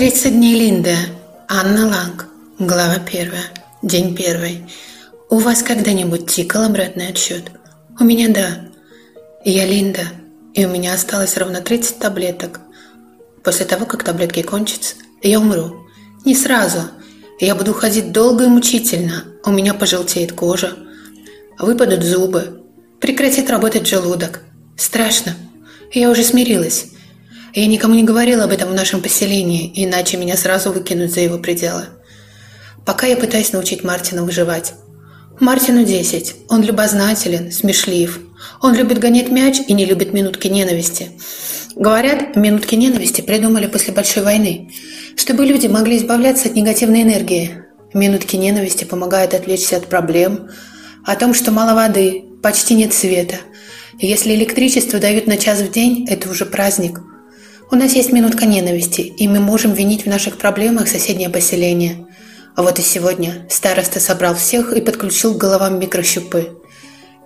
30 дней Линды. Анна Ланг. Глава первая. День первый. У вас когда-нибудь тикал обратный отсчет? У меня да. Я Линда, и у меня осталось ровно 30 таблеток. После того, как таблетки кончатся, я умру. Не сразу. Я буду ходить долго и мучительно. У меня пожелтеет кожа. Выпадут зубы. Прекратит работать желудок. Страшно. Я уже смирилась. Я никому не говорила об этом в нашем поселении, иначе меня сразу выкинут за его пределы. Пока я пытаюсь научить Мартина выживать. Мартину 10. Он любознателен, смешлив. Он любит гонять мяч и не любит минутки ненависти. Говорят, минутки ненависти придумали после Большой войны, чтобы люди могли избавляться от негативной энергии. Минутки ненависти помогают отвлечься от проблем, о том, что мало воды, почти нет света. Если электричество дают на час в день, это уже праздник – у нас есть минутка ненависти, и мы можем винить в наших проблемах соседнее поселение. А вот и сегодня староста собрал всех и подключил к головам микрощупы.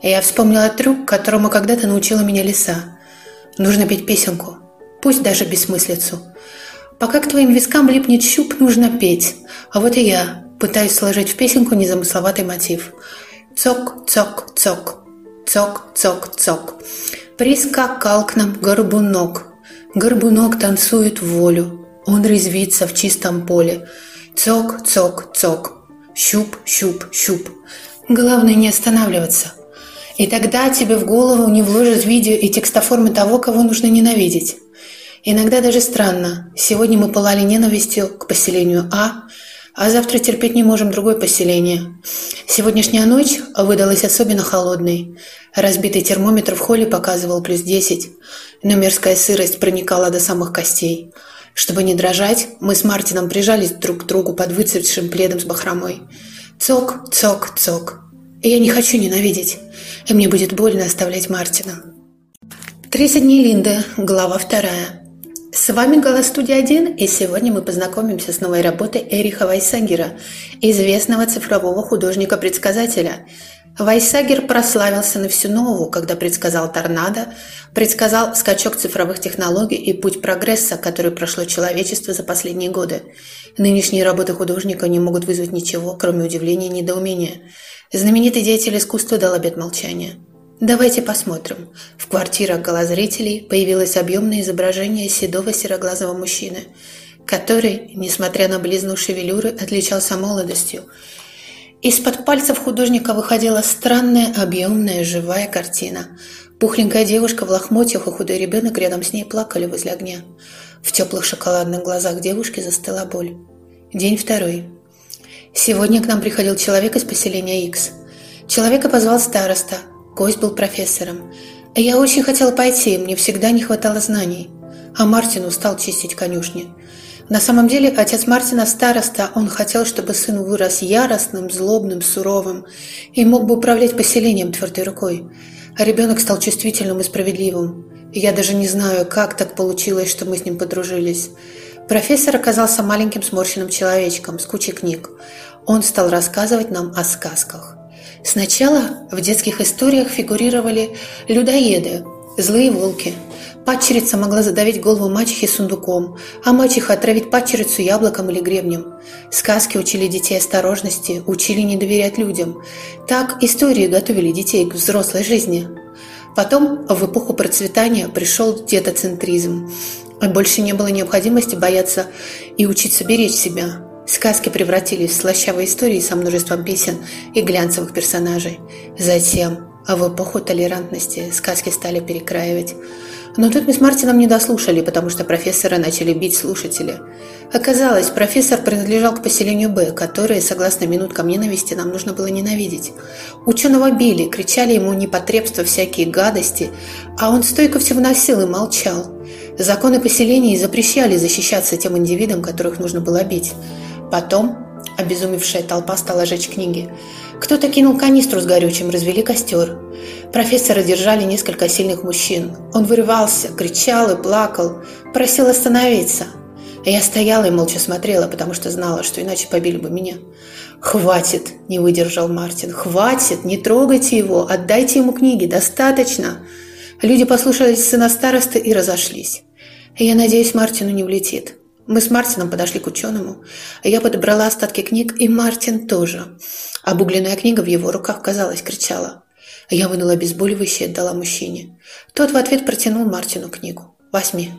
И я вспомнила трюк, которому когда-то научила меня лиса. Нужно петь песенку, пусть даже бессмыслицу. Пока к твоим вискам липнет щуп, нужно петь. А вот и я пытаюсь сложить в песенку незамысловатый мотив. Цок, цок, цок, цок, цок, цок. Прискакал к нам горбунок, Горбунок танцует в волю, он резвится в чистом поле. Цок, цок, цок, щуп, щуп, щуп. Главное не останавливаться. И тогда тебе в голову не вложат видео и текстоформы того, кого нужно ненавидеть. Иногда даже странно. Сегодня мы пылали ненавистью к поселению А, а завтра терпеть не можем другое поселение. Сегодняшняя ночь выдалась особенно холодной. Разбитый термометр в холле показывал плюс 10, но мерзкая сырость проникала до самых костей. Чтобы не дрожать, мы с Мартином прижались друг к другу под выцветшим пледом с бахромой. Цок, цок, цок. И я не хочу ненавидеть, и мне будет больно оставлять Мартина. 30 дней Линды, глава вторая. С вами Голос Студия 1, и сегодня мы познакомимся с новой работой Эриха Вайсагера, известного цифрового художника-предсказателя. Вайсагер прославился на всю нову, когда предсказал торнадо, предсказал скачок цифровых технологий и путь прогресса, который прошло человечество за последние годы. Нынешние работы художника не могут вызвать ничего, кроме удивления и недоумения. Знаменитый деятель искусства дал обет молчания. Давайте посмотрим. В квартирах голозрителей появилось объемное изображение седого сероглазого мужчины, который, несмотря на близну шевелюры, отличался молодостью. Из-под пальцев художника выходила странная, объемная, живая картина. Пухленькая девушка в лохмотьях и худой ребенок рядом с ней плакали возле огня. В теплых шоколадных глазах девушки застыла боль. День второй. Сегодня к нам приходил человек из поселения X. Человека позвал староста – Гость был профессором. Я очень хотела пойти, мне всегда не хватало знаний. А Мартин устал чистить конюшни. На самом деле, отец Мартина староста, он хотел, чтобы сын вырос яростным, злобным, суровым и мог бы управлять поселением твердой рукой. А ребенок стал чувствительным и справедливым. Я даже не знаю, как так получилось, что мы с ним подружились. Профессор оказался маленьким сморщенным человечком с кучей книг. Он стал рассказывать нам о сказках. Сначала в детских историях фигурировали людоеды, злые волки. Падчерица могла задавить голову мачехи сундуком, а мачеха отравить падчерицу яблоком или гребнем. Сказки учили детей осторожности, учили не доверять людям. Так истории готовили детей к взрослой жизни. Потом, в эпоху процветания, пришел детоцентризм. Больше не было необходимости бояться и учиться беречь себя. Сказки превратились в слащавые истории со множеством песен и глянцевых персонажей. Затем, в эпоху толерантности, сказки стали перекраивать. Но тут мы с Мартином не дослушали, потому что профессора начали бить слушатели. Оказалось, профессор принадлежал к поселению Б, которое, согласно минуткам ненависти, нам нужно было ненавидеть. Ученого били, кричали ему непотребства, всякие гадости, а он стойко все вносил и молчал. Законы поселений запрещали защищаться тем индивидам, которых нужно было бить. Потом обезумевшая толпа стала жечь книги. Кто-то кинул канистру с горючим, развели костер. Профессора держали несколько сильных мужчин. Он вырывался, кричал и плакал, просил остановиться. Я стояла и молча смотрела, потому что знала, что иначе побили бы меня. «Хватит!» – не выдержал Мартин. «Хватит! Не трогайте его! Отдайте ему книги! Достаточно!» Люди послушались сына старосты и разошлись. Я надеюсь, Мартину не влетит. Мы с Мартином подошли к ученому. Я подобрала остатки книг, и Мартин тоже. Обугленная книга в его руках, казалось, кричала. Я вынула обезболивающее и отдала мужчине. Тот в ответ протянул Мартину книгу. «Возьми».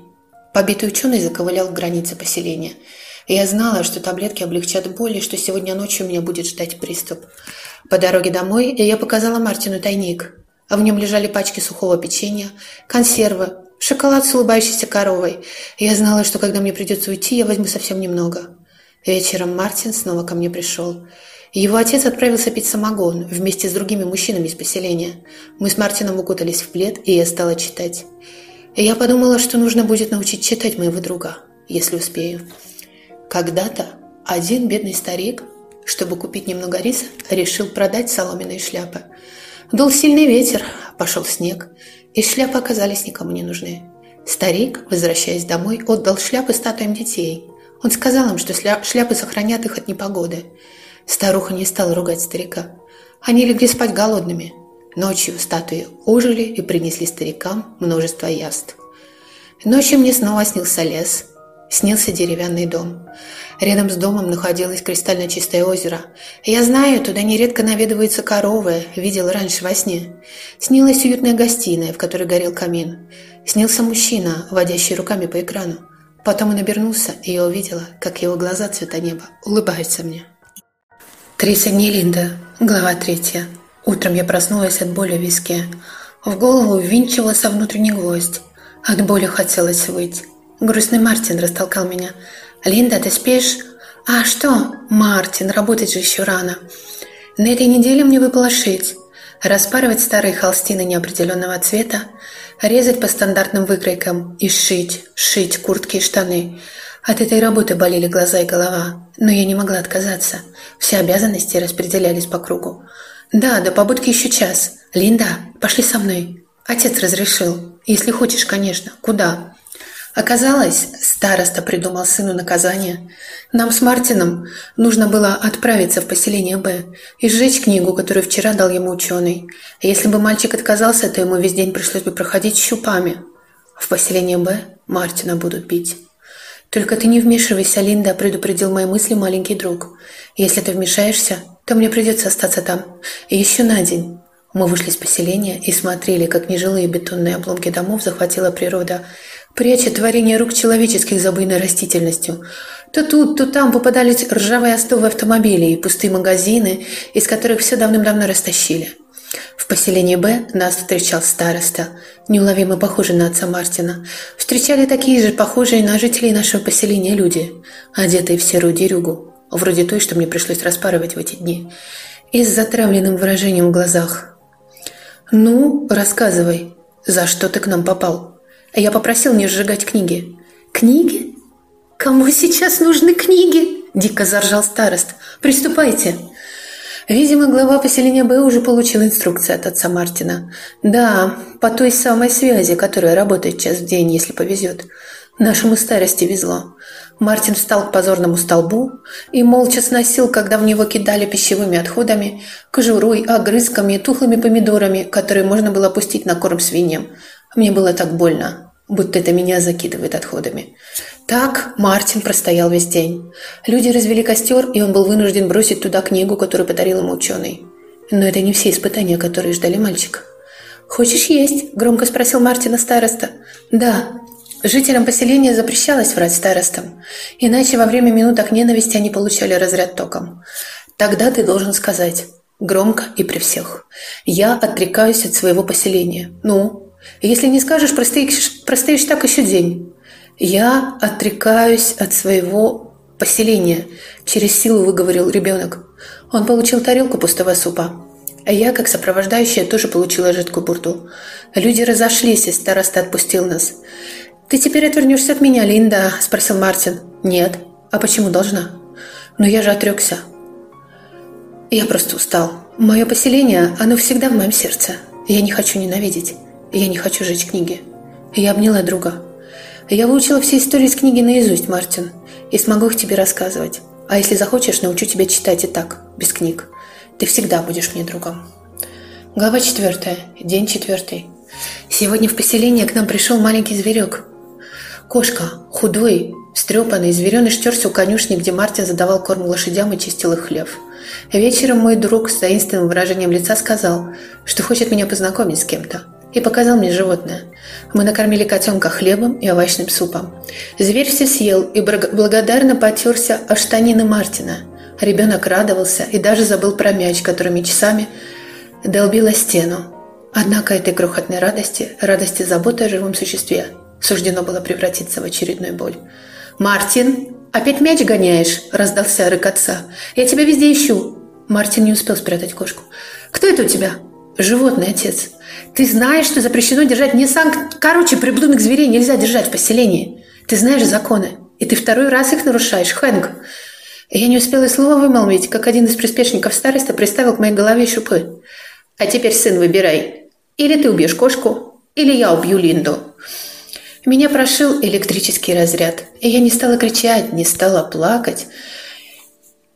Побитый ученый заковылял к границе поселения. Я знала, что таблетки облегчат боль, и что сегодня ночью меня будет ждать приступ. По дороге домой я показала Мартину тайник. А в нем лежали пачки сухого печенья, консервы, Шоколад с улыбающейся коровой. Я знала, что когда мне придется уйти, я возьму совсем немного. Вечером Мартин снова ко мне пришел. Его отец отправился пить самогон вместе с другими мужчинами из поселения. Мы с Мартином укутались в плед, и я стала читать. Я подумала, что нужно будет научить читать моего друга, если успею. Когда-то один бедный старик, чтобы купить немного риса, решил продать соломенные шляпы. Дул сильный ветер, пошел снег, и шляпы оказались никому не нужны. Старик, возвращаясь домой, отдал шляпы статуям детей. Он сказал им, что шляпы сохранят их от непогоды. Старуха не стала ругать старика. Они легли спать голодными. Ночью статуи ожили и принесли старикам множество яств. Ночью мне снова снился лес, снился деревянный дом. Рядом с домом находилось кристально чистое озеро. Я знаю, туда нередко наведываются коровы, видел раньше во сне. Снилась уютная гостиная, в которой горел камин. Снился мужчина, водящий руками по экрану. Потом он обернулся, и я увидела, как его глаза цвета неба улыбаются мне. Тридцать дней Линда, глава третья. Утром я проснулась от боли в виске. В голову ввинчивался внутренний гвоздь. От боли хотелось выйти. Грустный Мартин растолкал меня – «Линда, ты спишь?» «А что, Мартин, работать же еще рано. На этой неделе мне выпало шить. Распарывать старые холстины неопределенного цвета, резать по стандартным выкройкам и шить, шить куртки и штаны. От этой работы болели глаза и голова, но я не могла отказаться. Все обязанности распределялись по кругу. «Да, до побудки еще час. Линда, пошли со мной. Отец разрешил. Если хочешь, конечно. Куда?» Оказалось, староста придумал сыну наказание. Нам с Мартином нужно было отправиться в поселение Б и сжечь книгу, которую вчера дал ему ученый. если бы мальчик отказался, то ему весь день пришлось бы проходить щупами. В поселение Б Мартина будут бить. «Только ты не вмешивайся, Линда», – предупредил мои мысли маленький друг. «Если ты вмешаешься, то мне придется остаться там. Еще на день». Мы вышли из поселения и смотрели, как нежилые бетонные обломки домов захватила природа – пряча творение рук человеческих за буйной растительностью. То тут, то там попадались ржавые остовы автомобилей и пустые магазины, из которых все давным-давно растащили. В поселении Б нас встречал староста, неуловимо похожий на отца Мартина. Встречали такие же похожие на жителей нашего поселения люди, одетые в серую дерюгу, вроде той, что мне пришлось распарывать в эти дни, и с затравленным выражением в глазах. «Ну, рассказывай, за что ты к нам попал?» Я попросил не сжигать книги. «Книги? Кому сейчас нужны книги?» Дико заржал старост. «Приступайте!» Видимо, глава поселения Б уже получил инструкцию от отца Мартина. Да, по той самой связи, которая работает час в день, если повезет. Нашему старости везло. Мартин встал к позорному столбу и молча сносил, когда в него кидали пищевыми отходами, кожурой, огрызками, тухлыми помидорами, которые можно было пустить на корм свиньям. Мне было так больно будто это меня закидывает отходами. Так Мартин простоял весь день. Люди развели костер, и он был вынужден бросить туда книгу, которую подарил ему ученый. Но это не все испытания, которые ждали мальчика. «Хочешь есть?» – громко спросил Мартина староста. «Да». Жителям поселения запрещалось врать старостам, иначе во время минуток ненависти они получали разряд током. Тогда ты должен сказать, громко и при всех, «Я отрекаюсь от своего поселения». Ну, если не скажешь, простоишь, простоишь так еще день. Я отрекаюсь от своего поселения, через силу выговорил ребенок. Он получил тарелку пустого супа. А я, как сопровождающая, тоже получила жидкую бурду. Люди разошлись, и староста отпустил нас. «Ты теперь отвернешься от меня, Линда?» – спросил Мартин. «Нет. А почему должна?» «Но я же отрекся». «Я просто устал. Мое поселение, оно всегда в моем сердце. Я не хочу ненавидеть. Я не хочу жить книги. Я обняла друга. Я выучила все истории из книги наизусть, Мартин, и смогу их тебе рассказывать. А если захочешь, научу тебя читать и так, без книг. Ты всегда будешь мне другом. Глава четвертая. День четвертый. Сегодня в поселение к нам пришел маленький зверек. Кошка, худой, Стрепанный, звереныш терся у конюшни, где Мартин задавал корм лошадям и чистил их хлев. Вечером мой друг с таинственным выражением лица сказал, что хочет меня познакомить с кем-то, и показал мне животное. Мы накормили котенка хлебом и овощным супом. Зверь все съел и благодарно потерся о штанины Мартина. Ребенок радовался и даже забыл про мяч, которыми часами долбила стену. Однако этой крохотной радости, радости заботы о живом существе, суждено было превратиться в очередную боль. «Мартин, опять мяч гоняешь?» – раздался рык отца. «Я тебя везде ищу!» Мартин не успел спрятать кошку. «Кто это у тебя?» «Животный, отец. Ты знаешь, что запрещено держать не сам... Короче, приблудных зверей нельзя держать в поселении. Ты знаешь законы, и ты второй раз их нарушаешь, Хэнк!» Я не успела и слова вымолвить, как один из приспешников староста приставил к моей голове шупы. «А теперь, сын, выбирай. Или ты убьешь кошку, или я убью Линду». Меня прошил электрический разряд, и я не стала кричать, не стала плакать.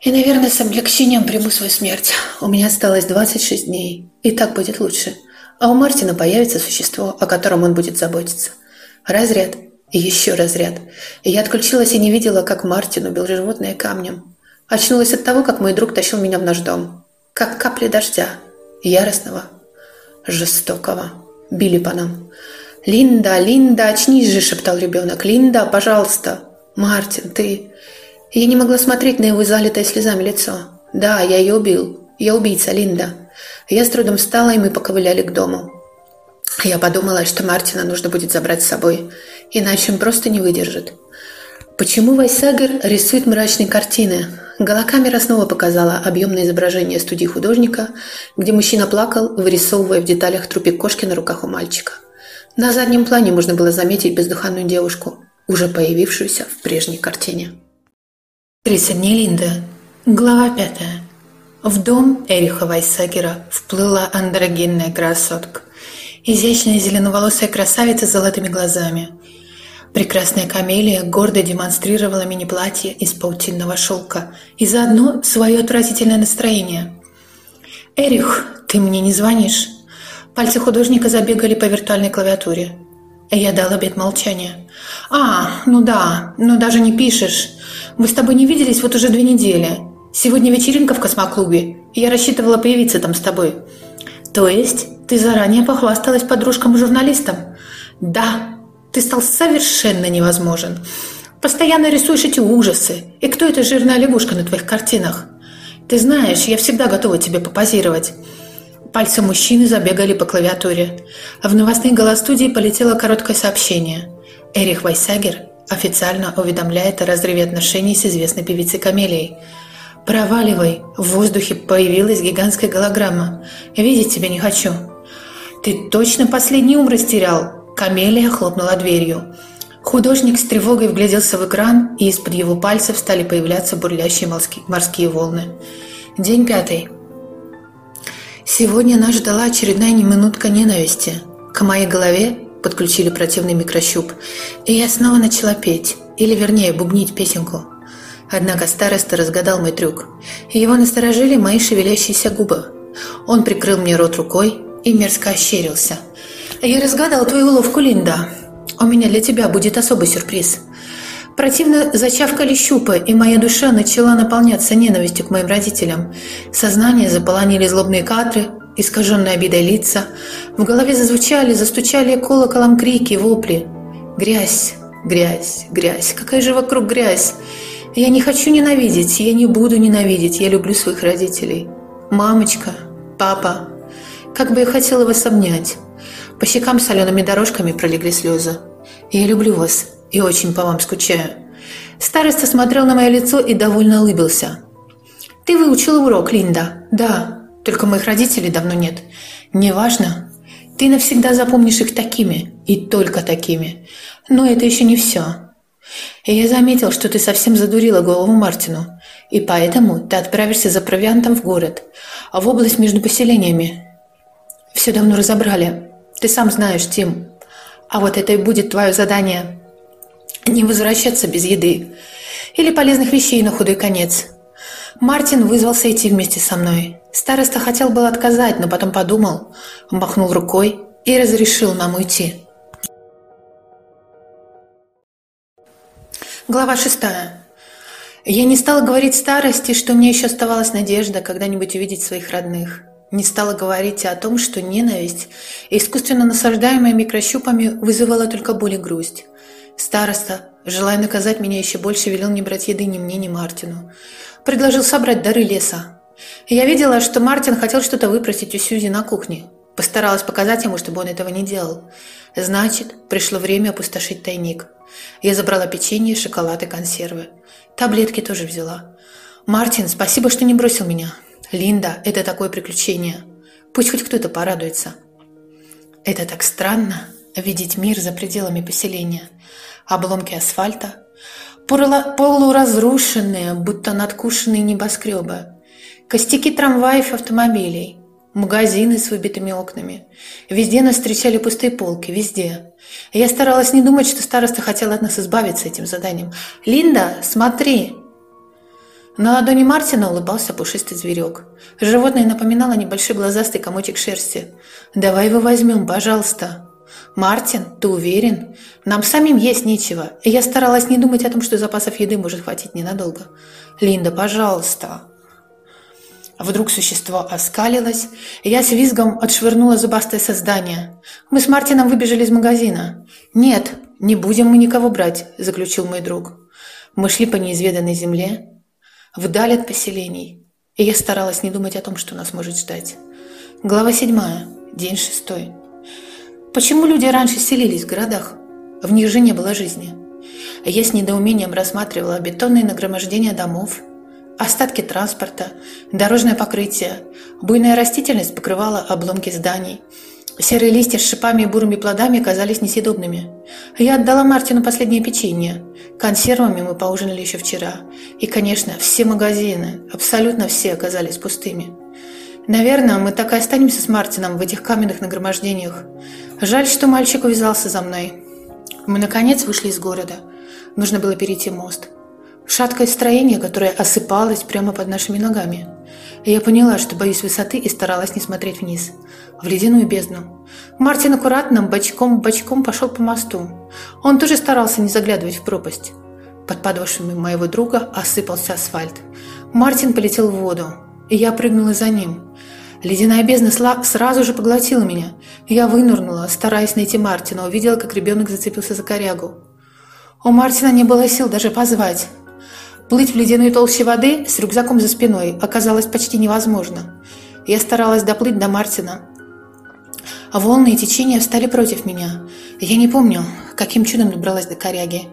И, наверное, с облегчением приму свою смерть. У меня осталось 26 дней, и так будет лучше. А у Мартина появится существо, о котором он будет заботиться. Разряд. И еще разряд. И я отключилась и не видела, как Мартин убил животное камнем. Очнулась от того, как мой друг тащил меня в наш дом. Как капли дождя. Яростного. Жестокого. Били по нам. «Линда, Линда, очнись же!» – шептал ребенок. «Линда, пожалуйста!» «Мартин, ты...» Я не могла смотреть на его залитое слезами лицо. «Да, я ее убил. Я убийца, Линда». Я с трудом встала, и мы поковыляли к дому. Я подумала, что Мартина нужно будет забрать с собой, иначе он просто не выдержит. Почему Вайсагер рисует мрачные картины? Голокамера снова показала объемное изображение студии художника, где мужчина плакал, вырисовывая в деталях трупик кошки на руках у мальчика. На заднем плане можно было заметить бездыханную девушку, уже появившуюся в прежней картине. Дней Линда. Глава пятая. В дом Эриха Вайсагера вплыла андрогенная красотка. Изящная зеленоволосая красавица с золотыми глазами. Прекрасная камелия гордо демонстрировала мини-платье из паутинного шелка и заодно свое отвратительное настроение. «Эрих, ты мне не звонишь?» Пальцы художника забегали по виртуальной клавиатуре. Я дал обет молчания. «А, ну да, но даже не пишешь. Мы с тобой не виделись вот уже две недели. Сегодня вечеринка в космоклубе, я рассчитывала появиться там с тобой». «То есть ты заранее похвасталась подружкам-журналистам?» «Да, ты стал совершенно невозможен. Постоянно рисуешь эти ужасы. И кто эта жирная лягушка на твоих картинах? Ты знаешь, я всегда готова тебе попозировать». Пальцы мужчины забегали по клавиатуре. А в новостной голостудии полетело короткое сообщение. Эрих Вайсагер официально уведомляет о разрыве отношений с известной певицей Камелией. «Проваливай!» В воздухе появилась гигантская голограмма. «Видеть тебя не хочу!» «Ты точно последний ум растерял?» Камелия хлопнула дверью. Художник с тревогой вгляделся в экран, и из-под его пальцев стали появляться бурлящие морские волны. День пятый. Сегодня нас ждала очередная неминутка ненависти. К моей голове подключили противный микрощуп, и я снова начала петь, или вернее бубнить песенку. Однако староста разгадал мой трюк, и его насторожили мои шевелящиеся губы. Он прикрыл мне рот рукой и мерзко ощерился. «Я разгадал твою уловку, Линда. У меня для тебя будет особый сюрприз. Противно зачавкали щупы, и моя душа начала наполняться ненавистью к моим родителям. Сознание заполонили злобные кадры, искаженные обидой лица. В голове зазвучали, застучали колоколом крики, вопли. Грязь, грязь, грязь. Какая же вокруг грязь? Я не хочу ненавидеть, я не буду ненавидеть, я люблю своих родителей. Мамочка, папа, как бы я хотела вас обнять. По щекам солеными дорожками пролегли слезы. Я люблю вас, и очень по вам скучаю». Староста смотрел на мое лицо и довольно улыбился. «Ты выучила урок, Линда?» «Да, только моих родителей давно нет. Неважно. Ты навсегда запомнишь их такими, и только такими. Но это еще не все. И я заметил, что ты совсем задурила голову Мартину, и поэтому ты отправишься за провиантом в город, а в область между поселениями. Все давно разобрали. Ты сам знаешь, Тим. А вот это и будет твое задание не возвращаться без еды или полезных вещей на худой конец. Мартин вызвался идти вместе со мной. Староста хотел был отказать, но потом подумал, махнул рукой и разрешил нам уйти. Глава шестая. Я не стала говорить старости, что мне еще оставалась надежда когда-нибудь увидеть своих родных. Не стала говорить о том, что ненависть, искусственно насаждаемая микрощупами, вызывала только боль и грусть. Староста, желая наказать меня еще больше, велел не брать еды ни мне, ни Мартину. Предложил собрать дары леса. Я видела, что Мартин хотел что-то выпросить у Сьюзи на кухне. Постаралась показать ему, чтобы он этого не делал. Значит, пришло время опустошить тайник. Я забрала печенье, шоколад и консервы. Таблетки тоже взяла. «Мартин, спасибо, что не бросил меня. Линда, это такое приключение. Пусть хоть кто-то порадуется». Это так странно – видеть мир за пределами поселения. Обломки асфальта, полуразрушенные, будто надкушенные небоскребы, костяки трамваев и автомобилей, Магазины с выбитыми окнами. Везде нас встречали пустые полки, везде. Я старалась не думать, что староста хотела от нас избавиться этим заданием. «Линда, смотри!» На ладони Мартина улыбался пушистый зверек. Животное напоминало небольшой глазастый комочек шерсти. «Давай его возьмем, пожалуйста!» «Мартин, ты уверен? Нам самим есть нечего. я старалась не думать о том, что запасов еды может хватить ненадолго. Линда, пожалуйста!» Вдруг существо оскалилось, и я с визгом отшвырнула зубастое создание. Мы с Мартином выбежали из магазина. «Нет, не будем мы никого брать», – заключил мой друг. Мы шли по неизведанной земле, вдаль от поселений, и я старалась не думать о том, что нас может ждать. Глава седьмая, день шестой. Почему люди раньше селились в городах? В них же не было жизни. Я с недоумением рассматривала бетонные нагромождения домов, остатки транспорта, дорожное покрытие, буйная растительность покрывала обломки зданий. Серые листья с шипами и бурыми плодами казались несъедобными. Я отдала Мартину последнее печенье. Консервами мы поужинали еще вчера. И, конечно, все магазины, абсолютно все оказались пустыми. Наверное, мы так и останемся с Мартином в этих каменных нагромождениях. Жаль, что мальчик увязался за мной. Мы, наконец, вышли из города. Нужно было перейти мост. Шаткое строение, которое осыпалось прямо под нашими ногами. Я поняла, что боюсь высоты и старалась не смотреть вниз, в ледяную бездну. Мартин аккуратным бочком-бочком пошел по мосту. Он тоже старался не заглядывать в пропасть. Под подошвами моего друга осыпался асфальт. Мартин полетел в воду, и я прыгнула за ним. Ледяная бездна сразу же поглотила меня. Я вынырнула, стараясь найти Мартина, увидела, как ребенок зацепился за корягу. У Мартина не было сил даже позвать. Плыть в ледяной толще воды с рюкзаком за спиной оказалось почти невозможно. Я старалась доплыть до Мартина. А волны и течения встали против меня. Я не помню, каким чудом добралась до коряги.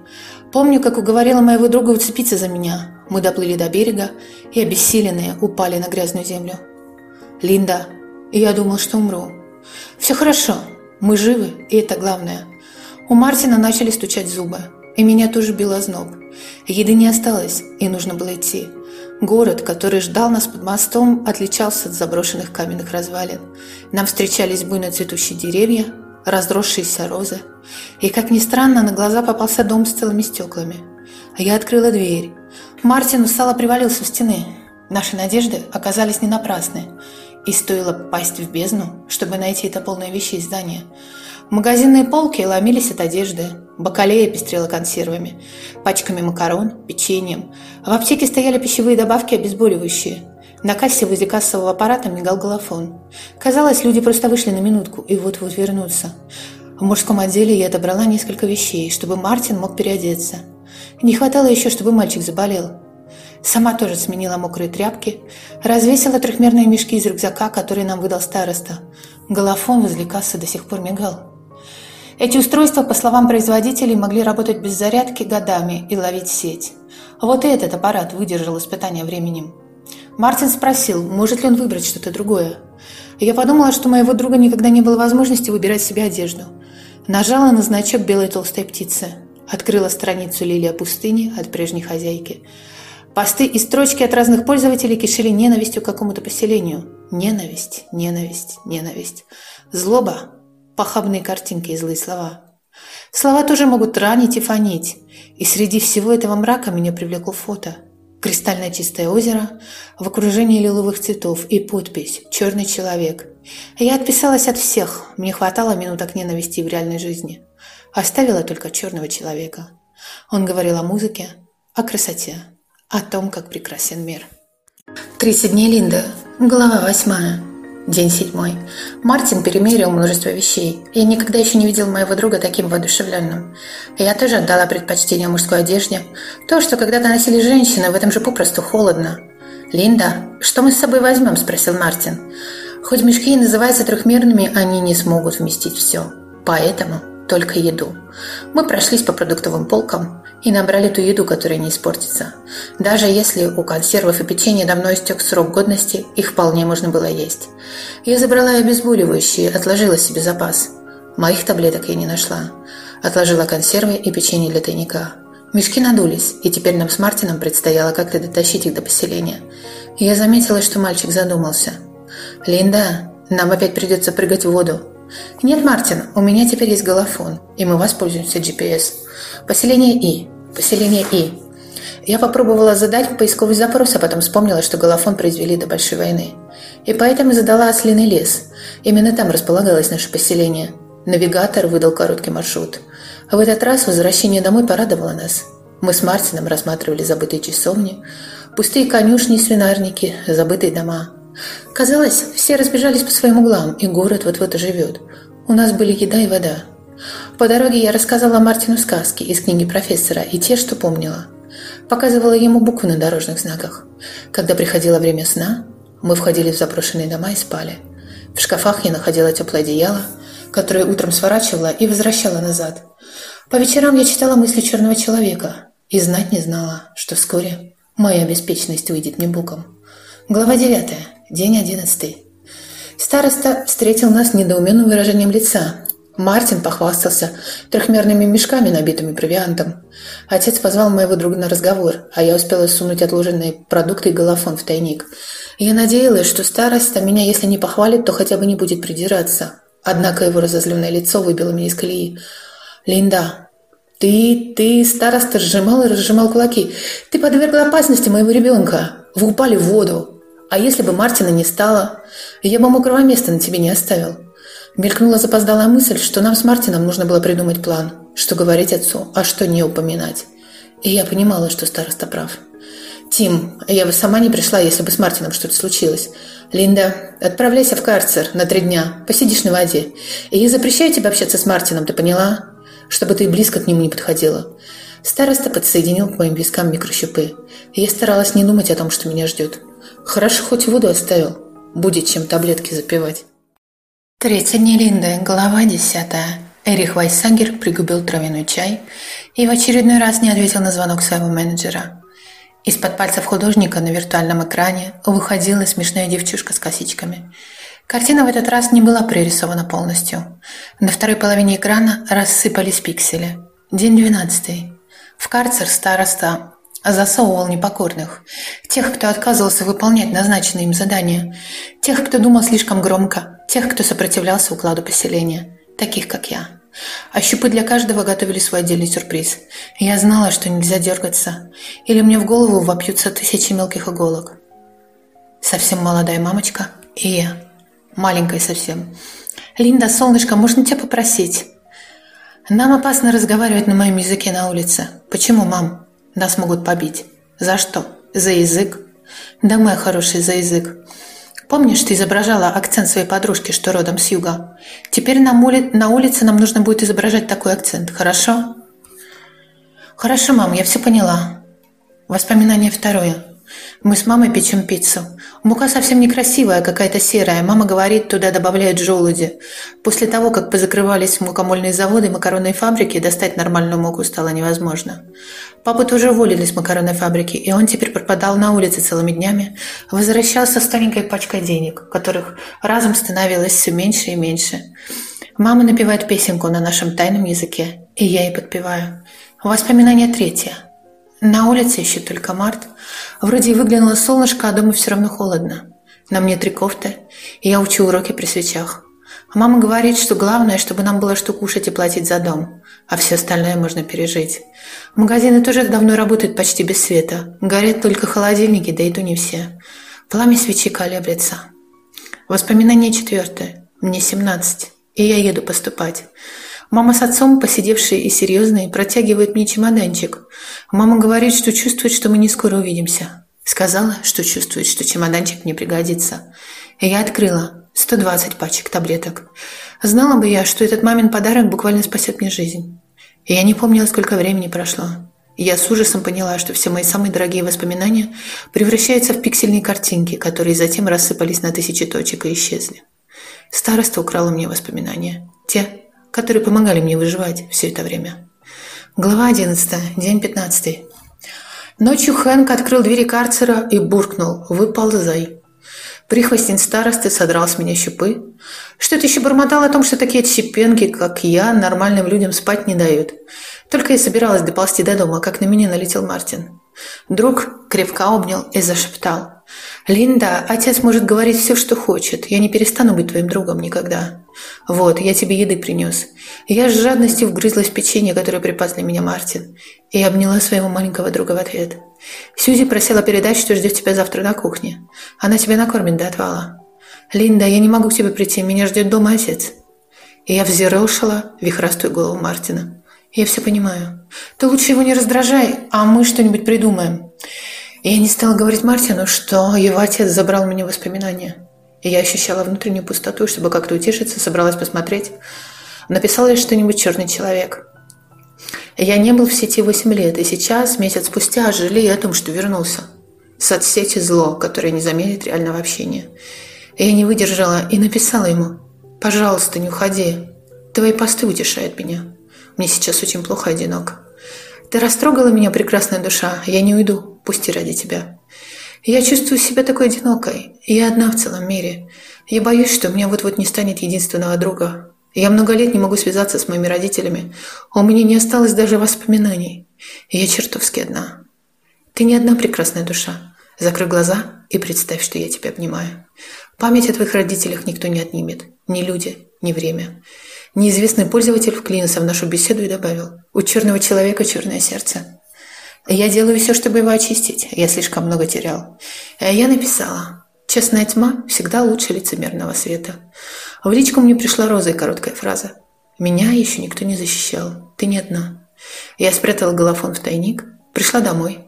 Помню, как уговорила моего друга уцепиться за меня. Мы доплыли до берега и, обессиленные, упали на грязную землю. «Линда, я думал, что умру. Все хорошо, мы живы, и это главное». У Мартина начали стучать зубы. И меня тоже бил озноб. Еды не осталось, и нужно было идти. Город, который ждал нас под мостом, отличался от заброшенных каменных развалин. Нам встречались буйно цветущие деревья, разросшиеся розы. И, как ни странно, на глаза попался дом с целыми стеклами. Я открыла дверь. Мартин устало привалился в стены. Наши надежды оказались не напрасны. И стоило попасть в бездну, чтобы найти это полное вещей здание – Магазинные полки ломились от одежды, бакалея пестрела консервами, пачками макарон, печеньем. В аптеке стояли пищевые добавки обезболивающие. На кассе возле кассового аппарата мигал голофон. Казалось, люди просто вышли на минутку и вот-вот вернутся. В мужском отделе я отобрала несколько вещей, чтобы Мартин мог переодеться. Не хватало еще, чтобы мальчик заболел. Сама тоже сменила мокрые тряпки, развесила трехмерные мешки из рюкзака, который нам выдал староста. Голофон возле кассы до сих пор мигал. Эти устройства, по словам производителей, могли работать без зарядки годами и ловить сеть. Вот и этот аппарат выдержал испытание временем. Мартин спросил, может ли он выбрать что-то другое. Я подумала, что моего друга никогда не было возможности выбирать себе одежду. Нажала на значок белой толстой птицы. Открыла страницу «Лилия пустыни» от прежней хозяйки. Посты и строчки от разных пользователей кишели ненавистью к какому-то поселению. Ненависть, ненависть, ненависть. Злоба, похабные картинки и злые слова. Слова тоже могут ранить и фонить. И среди всего этого мрака меня привлекло фото. Кристально чистое озеро в окружении лиловых цветов и подпись «Черный человек». Я отписалась от всех, мне хватало минуток ненависти в реальной жизни. Оставила только черного человека. Он говорил о музыке, о красоте, о том, как прекрасен мир. 30 дней Линды. Глава восьмая. День седьмой. Мартин перемерил множество вещей. Я никогда еще не видел моего друга таким воодушевленным. Я тоже отдала предпочтение мужской одежде. То, что когда-то носили женщины, в этом же попросту холодно. «Линда, что мы с собой возьмем?» – спросил Мартин. Хоть мешки и называются трехмерными, они не смогут вместить все. Поэтому только еду. Мы прошлись по продуктовым полкам и набрали ту еду, которая не испортится. Даже если у консервов и печенья давно истек срок годности, их вполне можно было есть. Я забрала обезболивающие, отложила себе запас. Моих таблеток я не нашла. Отложила консервы и печенье для тайника. Мешки надулись, и теперь нам с Мартином предстояло как-то дотащить их до поселения. я заметила, что мальчик задумался. «Линда, нам опять придется прыгать в воду», «Нет, Мартин, у меня теперь есть голофон, и мы воспользуемся GPS. Поселение И. Поселение И. Я попробовала задать поисковый запрос, а потом вспомнила, что голофон произвели до Большой войны. И поэтому задала ослиный лес. Именно там располагалось наше поселение. Навигатор выдал короткий маршрут. А в этот раз возвращение домой порадовало нас. Мы с Мартином рассматривали забытые часовни, пустые конюшни и свинарники, забытые дома – Казалось, все разбежались по своим углам, и город вот-вот оживет. У нас были еда и вода. По дороге я рассказала Мартину сказки из книги профессора и те, что помнила. Показывала ему буквы на дорожных знаках. Когда приходило время сна, мы входили в заброшенные дома и спали. В шкафах я находила теплое одеяло, которое утром сворачивала и возвращала назад. По вечерам я читала мысли черного человека и знать не знала, что вскоре моя беспечность выйдет мне боком. Глава девятая. День одиннадцатый. Староста встретил нас недоуменным выражением лица. Мартин похвастался трехмерными мешками, набитыми провиантом. Отец позвал моего друга на разговор, а я успела сунуть отложенные продукты и голофон в тайник. Я надеялась, что староста меня, если не похвалит, то хотя бы не будет придираться. Однако его разозленное лицо выбило меня из колеи. «Линда, ты, ты, староста, сжимал и разжимал кулаки. Ты подвергла опасности моего ребенка. Вы упали в воду. А если бы Мартина не стало, я бы мокрого места на тебе не оставил. Мелькнула запоздалая мысль, что нам с Мартином нужно было придумать план, что говорить отцу, а что не упоминать. И я понимала, что староста прав. «Тим, я бы сама не пришла, если бы с Мартином что-то случилось. Линда, отправляйся в карцер на три дня, посидишь на воде. И я запрещаю тебе общаться с Мартином, ты поняла? Чтобы ты близко к нему не подходила». Староста подсоединил к моим вискам микрощупы, я старалась не думать о том, что меня ждет. Хорошо, хоть воду оставил. Будет чем таблетки запивать. Третья дня Линды, глава десятая. Эрих Вайсагер пригубил травяной чай и в очередной раз не ответил на звонок своего менеджера. Из-под пальцев художника на виртуальном экране выходила смешная девчушка с косичками. Картина в этот раз не была прорисована полностью. На второй половине экрана рассыпались пиксели. День двенадцатый. В карцер староста засовывал непокорных, тех, кто отказывался выполнять назначенные им задания, тех, кто думал слишком громко, тех, кто сопротивлялся укладу поселения, таких, как я. А щупы для каждого готовили свой отдельный сюрприз. Я знала, что нельзя дергаться, или мне в голову вопьются тысячи мелких иголок. Совсем молодая мамочка и я, маленькая совсем. «Линда, солнышко, можно тебя попросить?» «Нам опасно разговаривать на моем языке на улице. Почему, мам?» Нас могут побить. За что? За язык? Да, моя хорошая, за язык. Помнишь, ты изображала акцент своей подружки, что родом с юга? Теперь на, ули... на улице нам нужно будет изображать такой акцент, хорошо? Хорошо, мам, я все поняла. Воспоминание второе. Мы с мамой печем пиццу. Мука совсем некрасивая, какая-то серая. Мама говорит, туда добавляют желуди. После того, как позакрывались мукомольные заводы и макаронные фабрики, достать нормальную муку стало невозможно. Папу тоже уволили с макаронной фабрики, и он теперь пропадал на улице целыми днями, возвращался с тоненькой пачкой денег, которых разом становилось все меньше и меньше. Мама напевает песенку на нашем тайном языке, и я ей подпеваю. Воспоминание третье – на улице еще только март. Вроде и выглянуло солнышко, а дома все равно холодно. На мне три кофты, и я учу уроки при свечах. Мама говорит, что главное, чтобы нам было что кушать и платить за дом, а все остальное можно пережить. Магазины тоже давно работают почти без света. Горят только холодильники, да и то не все. Пламя свечи колеблется. Воспоминание четвертое. Мне 17, и я еду поступать. Мама с отцом, посидевшие и серьезные, протягивают мне чемоданчик. Мама говорит, что чувствует, что мы не скоро увидимся. Сказала, что чувствует, что чемоданчик мне пригодится. И я открыла 120 пачек таблеток. Знала бы я, что этот мамин подарок буквально спасет мне жизнь. И я не помнила, сколько времени прошло. Я с ужасом поняла, что все мои самые дорогие воспоминания превращаются в пиксельные картинки, которые затем рассыпались на тысячи точек и исчезли. Староста украла мне воспоминания. Те, которые помогали мне выживать все это время. Глава 11. День 15. Ночью Хэнк открыл двери карцера и буркнул «Выползай». Прихвостень старосты содрал с меня щупы. Что-то еще бормотал о том, что такие отщепенки, как я, нормальным людям спать не дают. Только я собиралась доползти до дома, как на меня налетел Мартин. Друг крепко обнял и зашептал. «Линда, отец может говорить все, что хочет. Я не перестану быть твоим другом никогда. Вот, я тебе еды принес». Я с жадностью вгрызлась в печенье, которое припас для меня Мартин, и обняла своего маленького друга в ответ. Сьюзи просила передать, что ждет тебя завтра на кухне. Она тебя накормит до отвала. «Линда, я не могу к тебе прийти, меня ждет дома отец». И я взъерошила вихрастую голову Мартина. «Я все понимаю. Ты лучше его не раздражай, а мы что-нибудь придумаем». Я не стала говорить Мартину, что его отец забрал у меня воспоминания. И я ощущала внутреннюю пустоту, чтобы как-то утешиться, собралась посмотреть. Написал ли что-нибудь черный человек. Я не был в сети 8 лет, и сейчас, месяц спустя, жалею о том, что вернулся. Соцсети – зло, которое не заменит реального общения. Я не выдержала и написала ему «Пожалуйста, не уходи. Твои посты утешают меня. Мне сейчас очень плохо одиноко. Ты растрогала меня, прекрасная душа. Я не уйду пусть и ради тебя. Я чувствую себя такой одинокой. Я одна в целом мире. Я боюсь, что у меня вот-вот не станет единственного друга. Я много лет не могу связаться с моими родителями. У меня не осталось даже воспоминаний. Я чертовски одна. Ты не одна прекрасная душа. Закрой глаза и представь, что я тебя обнимаю. Память о твоих родителях никто не отнимет. Ни люди, ни время. Неизвестный пользователь вклинился в нашу беседу и добавил. У черного человека черное сердце. Я делаю все, чтобы его очистить. Я слишком много терял. Э, я написала. Честная тьма всегда лучше лицемерного света. В личку мне пришла роза и короткая фраза. Меня еще никто не защищал. Ты не одна. Я спрятала голофон в тайник, пришла домой,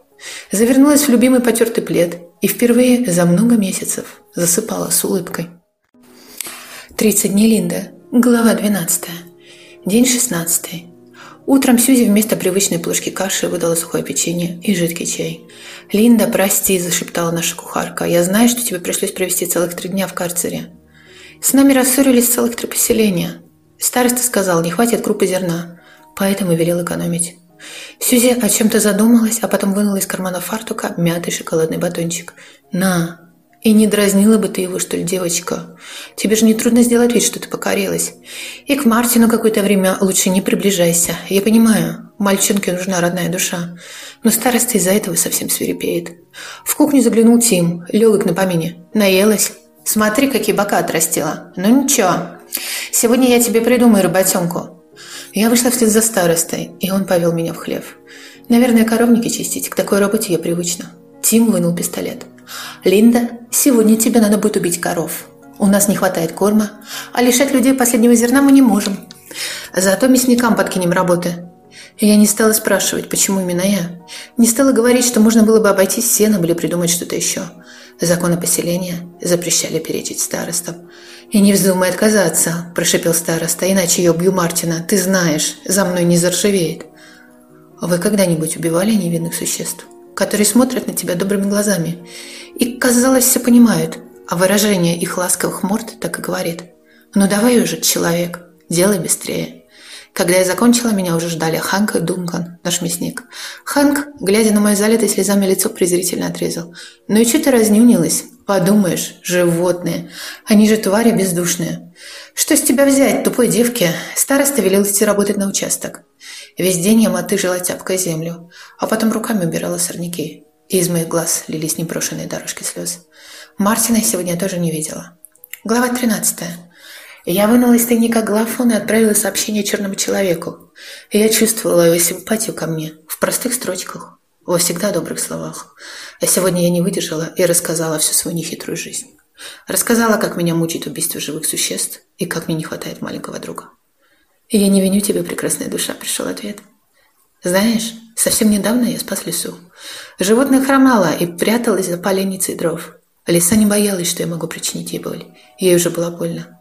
завернулась в любимый потертый плед и впервые за много месяцев засыпала с улыбкой. 30 дней Линда. Глава 12. День 16. Утром Сьюзи вместо привычной плошки каши выдала сухое печенье и жидкий чай. «Линда, прости», – зашептала наша кухарка. «Я знаю, что тебе пришлось провести целых три дня в карцере. С нами рассорились целых три поселения. Староста сказал, не хватит крупы зерна, поэтому велел экономить». Сьюзи о чем-то задумалась, а потом вынула из кармана фартука мятый шоколадный батончик. «На, и не дразнила бы ты его, что ли, девочка? Тебе же не трудно сделать вид, что ты покорилась. И к Мартину какое-то время лучше не приближайся. Я понимаю, мальчонке нужна родная душа. Но староста из-за этого совсем свирепеет. В кухню заглянул Тим, легок на помине. Наелась. Смотри, какие бока отрастила. Ну ничего, сегодня я тебе придумаю работенку. Я вышла вслед за старостой, и он повел меня в хлев. Наверное, коровники чистить, к такой работе я привычна. Тим вынул пистолет. «Линда, сегодня тебе надо будет убить коров. У нас не хватает корма, а лишать людей последнего зерна мы не можем. Зато мясникам подкинем работы». Я не стала спрашивать, почему именно я. Не стала говорить, что можно было бы обойтись сеном или придумать что-то еще. Законы поселения запрещали перечить старостам. «И не вздумай отказаться», – прошипел староста, – «иначе я убью Мартина. Ты знаешь, за мной не заржавеет». «Вы когда-нибудь убивали невинных существ?» Которые смотрят на тебя добрыми глазами и, казалось, все понимают, а выражение их ласковых морд так и говорит. «Ну давай уже, человек, делай быстрее». Когда я закончила, меня уже ждали Ханк и Дункан, наш мясник. Ханк, глядя на мое залитое слезами лицо, презрительно отрезал. «Ну и что ты разнюнилась? Подумаешь, животные. Они же твари бездушные. Что с тебя взять, тупой девки? Староста велел идти работать на участок. Весь день я мотыжила тяпкой землю, а потом руками убирала сорняки. И из моих глаз лились непрошенные дорожки слез. Мартина сегодня я тоже не видела. Глава 13. Я вынула из тайника глафон и отправила сообщение черному человеку. И я чувствовала его симпатию ко мне в простых строчках, во всегда добрых словах. А сегодня я не выдержала и рассказала всю свою нехитрую жизнь. Рассказала, как меня мучает убийство живых существ и как мне не хватает маленького друга. «Я не виню тебя, прекрасная душа», – пришел ответ. «Знаешь, совсем недавно я спас лесу. Животное хромало и пряталось за поленницей дров. Лиса не боялась, что я могу причинить ей боль. Ей уже было больно.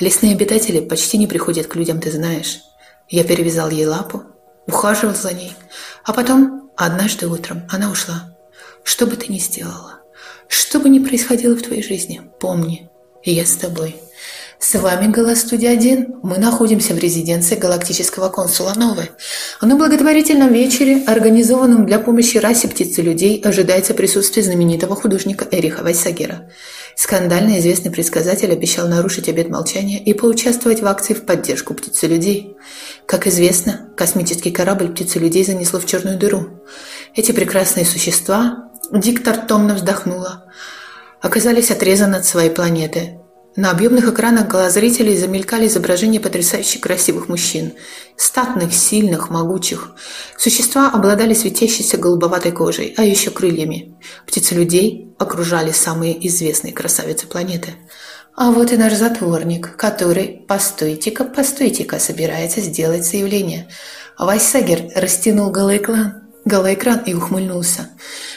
Лесные обитатели почти не приходят к людям, ты знаешь. Я перевязал ей лапу, ухаживал за ней, а потом, однажды утром, она ушла. Что бы ты ни сделала, что бы ни происходило в твоей жизни, помни, я с тобой». С вами Голостудия 1. Мы находимся в резиденции галактического консула Новы. На благотворительном вечере, организованном для помощи расе птиц и людей, ожидается присутствие знаменитого художника Эриха Вайсагера. Скандально известный предсказатель обещал нарушить обет молчания и поучаствовать в акции в поддержку птиц людей. Как известно, космический корабль птиц людей занесло в черную дыру. Эти прекрасные существа, диктор томно вздохнула, оказались отрезаны от своей планеты, на объемных экранах глаз зрителей замелькали изображения потрясающе красивых мужчин. Статных, сильных, могучих. Существа обладали светящейся голубоватой кожей, а еще крыльями. Птицы людей окружали самые известные красавицы планеты. А вот и наш затворник, который, постойте-ка, постойте-ка, собирается сделать заявление. Вайсагер растянул голый экран, и ухмыльнулся.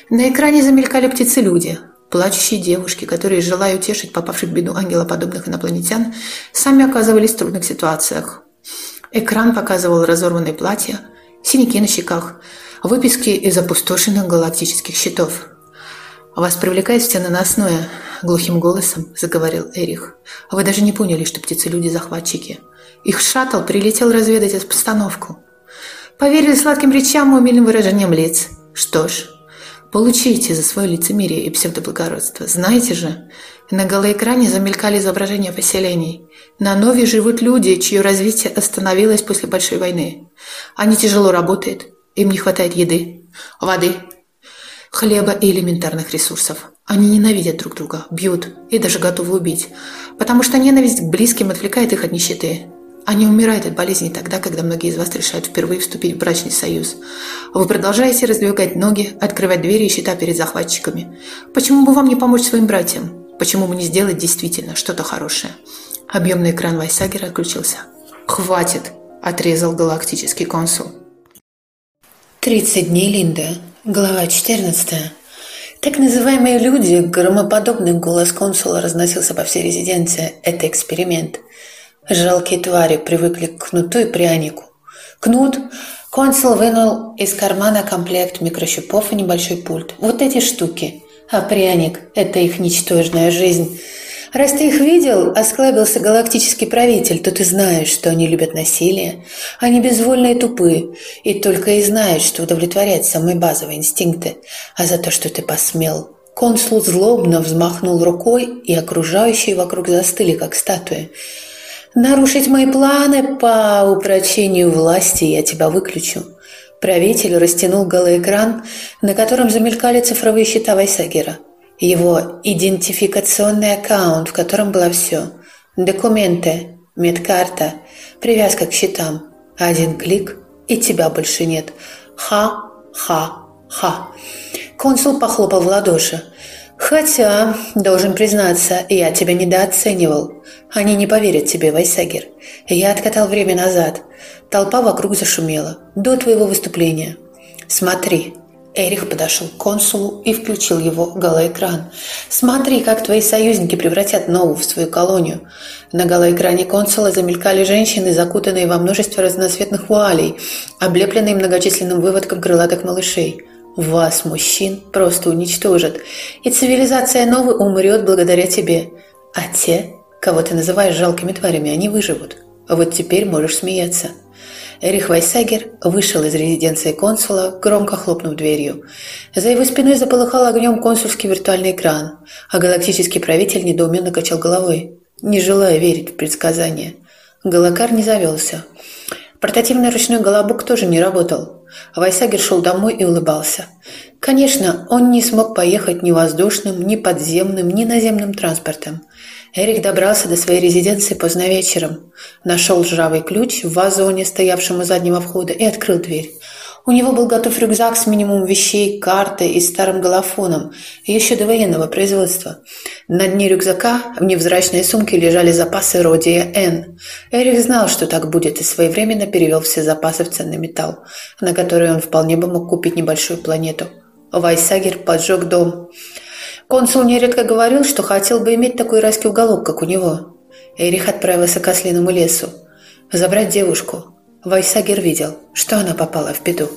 На экране замелькали птицы-люди – Плачущие девушки, которые, желая утешить попавших в беду ангелоподобных инопланетян, сами оказывались в трудных ситуациях. Экран показывал разорванные платья, синяки на щеках, выписки из опустошенных галактических щитов. «Вас привлекает все наносное», — глухим голосом заговорил Эрих. «Вы даже не поняли, что птицы-люди — захватчики. Их шаттл прилетел разведать обстановку. Поверили сладким речам и умильным выражениям лиц. Что ж, Получите за свое лицемерие и псевдоблагородство. Знаете же, на голоэкране замелькали изображения поселений. На Нове живут люди, чье развитие остановилось после Большой войны. Они тяжело работают, им не хватает еды, воды, хлеба и элементарных ресурсов. Они ненавидят друг друга, бьют и даже готовы убить, потому что ненависть к близким отвлекает их от нищеты. Они умирают от болезни тогда, когда многие из вас решают впервые вступить в брачный союз. Вы продолжаете раздвигать ноги, открывать двери и счета перед захватчиками. Почему бы вам не помочь своим братьям? Почему бы не сделать действительно что-то хорошее? Объемный экран Вайсагера отключился. «Хватит!» – отрезал галактический консул. 30 дней Линды. Глава 14. Так называемые люди, громоподобный голос консула разносился по всей резиденции. Это эксперимент – Жалкие твари привыкли к кнуту и прянику. Кнут консул вынул из кармана комплект микрощупов и небольшой пульт. Вот эти штуки. А пряник – это их ничтожная жизнь. Раз ты их видел, осклабился галактический правитель, то ты знаешь, что они любят насилие. Они безвольные и тупые, и только и знают, что удовлетворять самые базовые инстинкты. А за то, что ты посмел, консул злобно взмахнул рукой, и окружающие вокруг застыли, как статуи. Нарушить мои планы по упрочению власти я тебя выключу. Правитель растянул голый экран, на котором замелькали цифровые счета Вайсагера. Его идентификационный аккаунт, в котором было все. Документы, медкарта, привязка к счетам. Один клик, и тебя больше нет. Ха-ха-ха. Консул похлопал в ладоши. Хотя, должен признаться, я тебя недооценивал. Они не поверят тебе, Вайсагер. Я откатал время назад. Толпа вокруг зашумела. До твоего выступления. Смотри. Эрих подошел к консулу и включил его голоэкран. «Смотри, как твои союзники превратят Нову в свою колонию». На голоэкране консула замелькали женщины, закутанные во множество разноцветных вуалей, облепленные многочисленным выводком крылатых малышей. Вас, мужчин, просто уничтожат, и цивилизация Новы умрет благодаря тебе. А те, кого ты называешь жалкими тварями, они выживут. Вот теперь можешь смеяться. Эрих Вайсагер вышел из резиденции консула, громко хлопнув дверью. За его спиной заполыхал огнем консульский виртуальный экран, а галактический правитель недоуменно качал головой, не желая верить в предсказания. Галакар не завелся. Портативный ручной голобок тоже не работал. Вайсагер шел домой и улыбался. Конечно, он не смог поехать ни воздушным, ни подземным, ни наземным транспортом. Эрик добрался до своей резиденции поздно вечером, нашел ржавый ключ в вазоне, стоявшем у заднего входа, и открыл дверь. У него был готов рюкзак с минимум вещей, картой и старым голофоном, еще до военного производства. На дне рюкзака в невзрачной сумке лежали запасы родия Н. Эрик знал, что так будет, и своевременно перевел все запасы в ценный металл, на который он вполне бы мог купить небольшую планету. Вайсагер поджег дом. Консул нередко говорил, что хотел бы иметь такой райский уголок, как у него. Эрих отправился к ослиному лесу. Забрать девушку. Вайсагер видел, что она попала в беду.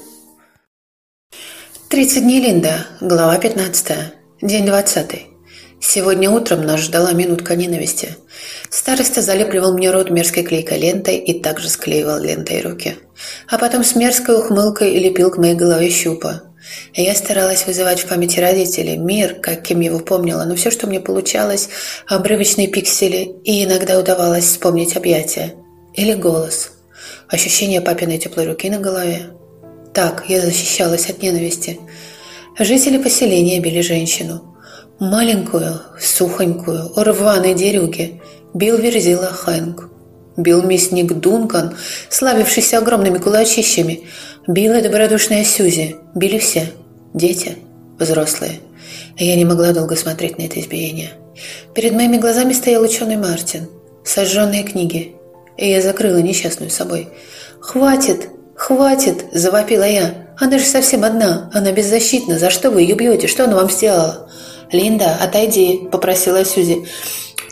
30 дней Линда, глава 15, день 20. Сегодня утром нас ждала минутка ненависти. Староста залепливал мне рот мерзкой клейкой лентой и также склеивал лентой руки. А потом с мерзкой ухмылкой лепил к моей голове щупа. Я старалась вызывать в памяти родителей мир, каким его помнила, но все, что мне получалось, обрывочные пиксели, и иногда удавалось вспомнить объятия. Или голос. Ощущение папиной теплой руки на голове. Так я защищалась от ненависти. Жители поселения били женщину. Маленькую, сухонькую, рваной дерюги бил Верзила Хэнк. Бил мясник Дункан, славившийся огромными кулачищами. Била добродушная Сюзи. Били все. Дети, взрослые. Я не могла долго смотреть на это избиение. Перед моими глазами стоял ученый Мартин. Сожженные книги. И я закрыла несчастную собой. «Хватит! Хватит!» – завопила я. «Она же совсем одна. Она беззащитна. За что вы ее бьете? Что она вам сделала?» «Линда, отойди!» – попросила Сюзи.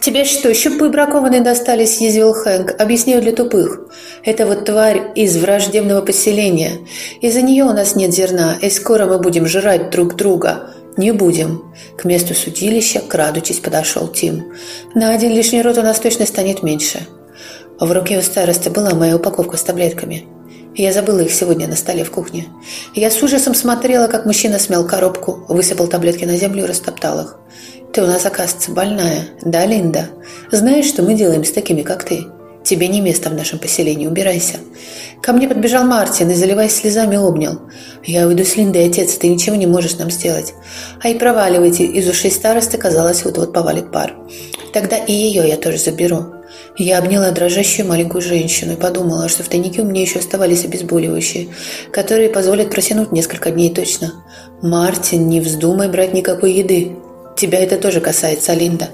«Тебе что, щупы бракованные достались?» – съязвил Хэнк. «Объясняю для тупых. Это вот тварь из враждебного поселения. Из-за нее у нас нет зерна, и скоро мы будем жрать друг друга». «Не будем». К месту судилища, крадучись, подошел Тим. «На один лишний рот у нас точно станет меньше». В руке у старосты была моя упаковка с таблетками. Я забыла их сегодня на столе в кухне. Я с ужасом смотрела, как мужчина смял коробку, высыпал таблетки на землю и растоптал их. Ты у нас, оказывается, больная. Да, Линда? Знаешь, что мы делаем с такими, как ты? Тебе не место в нашем поселении, убирайся. Ко мне подбежал Мартин и, заливаясь слезами, обнял. Я уйду с Линдой, отец, ты ничего не можешь нам сделать. А и проваливайте, из ушей старосты, казалось, вот-вот повалит пар. Тогда и ее я тоже заберу. Я обняла дрожащую маленькую женщину и подумала, что в тайнике у меня еще оставались обезболивающие, которые позволят протянуть несколько дней точно. «Мартин, не вздумай брать никакой еды. Тебя это тоже касается, Линда».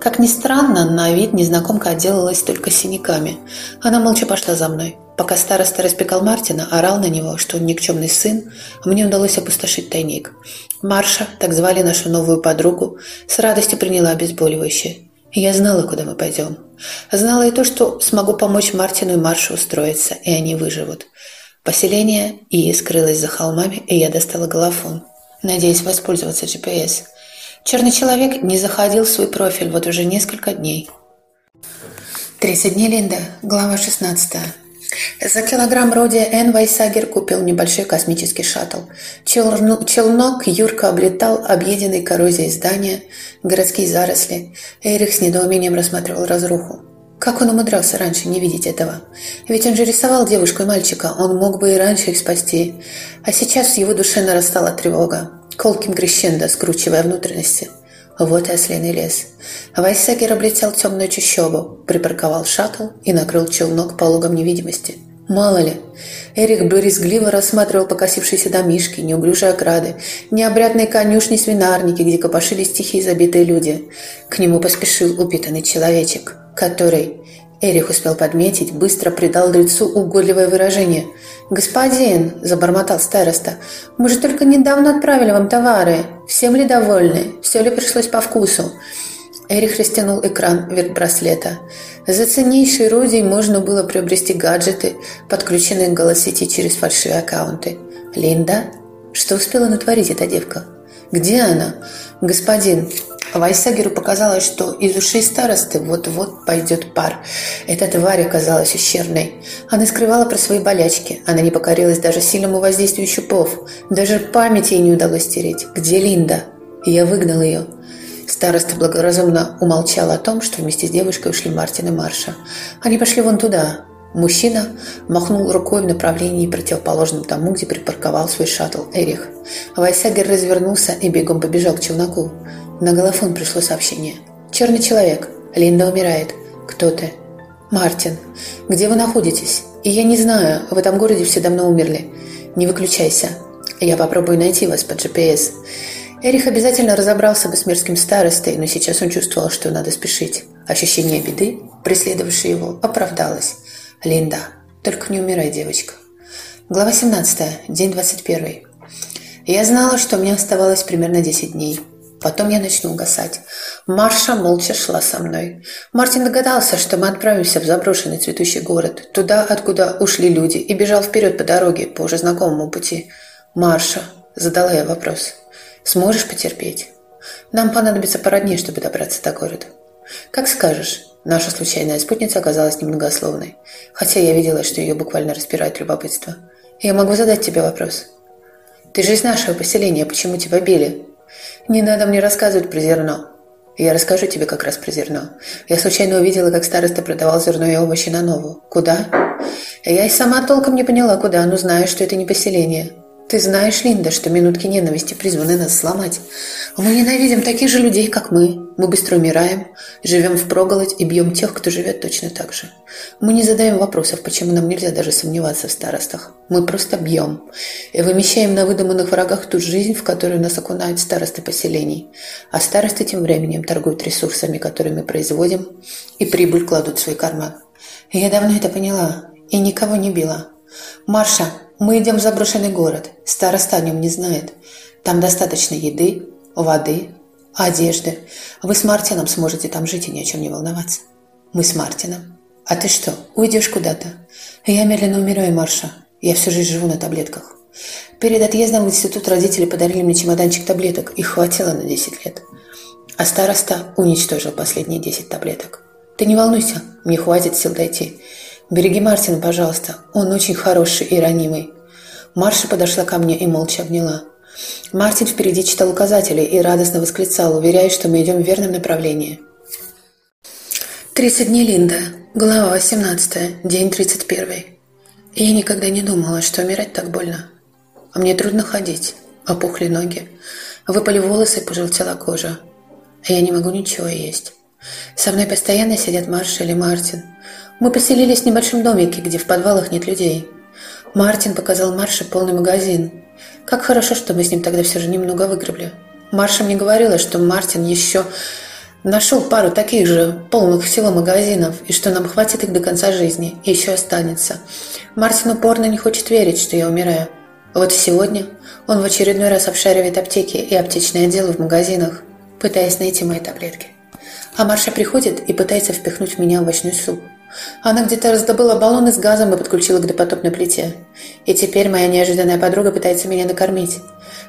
Как ни странно, на вид незнакомка отделалась только синяками. Она молча пошла за мной. Пока староста распекал Мартина, орал на него, что он никчемный сын, мне удалось опустошить тайник. Марша, так звали нашу новую подругу, с радостью приняла обезболивающее. Я знала, куда мы пойдем. Знала и то, что смогу помочь Мартину и Маршу устроиться, и они выживут. Поселение и скрылось за холмами, и я достала голофон, надеясь воспользоваться GPS. Черный человек не заходил в свой профиль вот уже несколько дней. 30 дней Линда, глава 16. За килограмм Роди Н. Вайсагер купил небольшой космический шаттл. Челнок Юрка облетал объеденный коррозией здания, городские заросли. Эрих с недоумением рассматривал разруху. Как он умудрялся раньше не видеть этого? Ведь он же рисовал девушку и мальчика, он мог бы и раньше их спасти. А сейчас в его душе нарастала тревога, колким крещендо скручивая внутренности – вот и ослиный лес. Вайсекер облетел темную чащобу, припарковал шаттл и накрыл челнок пологом невидимости. Мало ли. Эрик брезгливо рассматривал покосившиеся домишки, неуклюжие ограды, необрядные конюшни, свинарники, где копошились тихие забитые люди. К нему поспешил упитанный человечек, который Эрих успел подметить, быстро придал лицу угодливое выражение. «Господин!» – забормотал староста. «Мы же только недавно отправили вам товары. Всем ли довольны? Все ли пришлось по вкусу?» Эрих растянул экран вверх браслета. За ценнейший родий можно было приобрести гаджеты, подключенные к голосети через фальшивые аккаунты. «Линда? Что успела натворить эта девка? Где она?» «Господин, Вайсагеру показалось, что из ушей старосты вот-вот пойдет пар. Эта тварь оказалась ущербной. Она скрывала про свои болячки. Она не покорилась даже сильному воздействию щупов. Даже память ей не удалось стереть. Где Линда? Я выгнал ее. Староста благоразумно умолчал о том, что вместе с девушкой ушли Мартин и Марша. Они пошли вон туда. Мужчина махнул рукой в направлении противоположном тому, где припарковал свой шаттл Эрих. Вайсагер развернулся и бегом побежал к челноку. На голофон пришло сообщение. «Черный человек. Линда умирает. Кто ты?» «Мартин. Где вы находитесь?» «И я не знаю. В этом городе все давно умерли. не выключайся. Я попробую найти вас по GPS. Эрих обязательно разобрался бы с мирским старостой, но сейчас он чувствовал, что надо спешить. Ощущение беды, преследовавшее его, оправдалось. Линда, только не умирай, девочка. Глава 17. День 21. Я знала, что мне оставалось примерно 10 дней. Потом я начну угасать. Марша молча шла со мной. Мартин догадался, что мы отправимся в заброшенный цветущий город, туда, откуда ушли люди, и бежал вперед по дороге, по уже знакомому пути. «Марша», — задала я вопрос, — «сможешь потерпеть? Нам понадобится пара дней, чтобы добраться до города». «Как скажешь». Наша случайная спутница оказалась немногословной, хотя я видела, что ее буквально распирает любопытство. «Я могу задать тебе вопрос?» «Ты же из нашего поселения, почему тебя били?» «Не надо мне рассказывать про зерно. Я расскажу тебе как раз про зерно. Я случайно увидела, как староста продавал зерно и овощи на нову. Куда? Я и сама толком не поняла, куда, но знаю, что это не поселение. Ты знаешь, Линда, что минутки ненависти призваны нас сломать. Мы ненавидим таких же людей, как мы. Мы быстро умираем, живем в проголодь и бьем тех, кто живет точно так же. Мы не задаем вопросов, почему нам нельзя даже сомневаться в старостах. Мы просто бьем и вымещаем на выдуманных врагах ту жизнь, в которую нас окунают старосты поселений. А старосты тем временем торгуют ресурсами, которые мы производим, и прибыль кладут в свой карман. Я давно это поняла и никого не била. Марша, мы идем в заброшенный город. Староста о нем не знает. Там достаточно еды, воды, одежды. Вы с Мартином сможете там жить и ни о чем не волноваться. Мы с Мартином. А ты что, уйдешь куда-то? Я медленно умираю, Марша. Я всю жизнь живу на таблетках. Перед отъездом в институт родители подарили мне чемоданчик таблеток. Их хватило на 10 лет. А староста уничтожил последние 10 таблеток. Ты не волнуйся, мне хватит сил дойти. «Береги Мартина, пожалуйста. Он очень хороший и ранимый». Марша подошла ко мне и молча обняла. Мартин впереди читал указатели и радостно восклицал, уверяя, что мы идем в верном направлении. 30 дней Линда. Глава 18. День 31. Я никогда не думала, что умирать так больно. А мне трудно ходить. Опухли ноги. Выпали волосы и пожелтела кожа. А я не могу ничего есть. Со мной постоянно сидят Марша или Мартин. Мы поселились в небольшом домике, где в подвалах нет людей. Мартин показал Марше полный магазин. Как хорошо, что мы с ним тогда все же немного выгребли. Марша мне говорила, что Мартин еще нашел пару таких же полных всего магазинов, и что нам хватит их до конца жизни, и еще останется. Мартин упорно не хочет верить, что я умираю. Вот сегодня он в очередной раз обшаривает аптеки и аптечные отделы в магазинах, пытаясь найти мои таблетки. А Марша приходит и пытается впихнуть в меня овощной суп. Она где-то раздобыла баллоны с газом и подключила к допотопной плите. И теперь моя неожиданная подруга пытается меня накормить.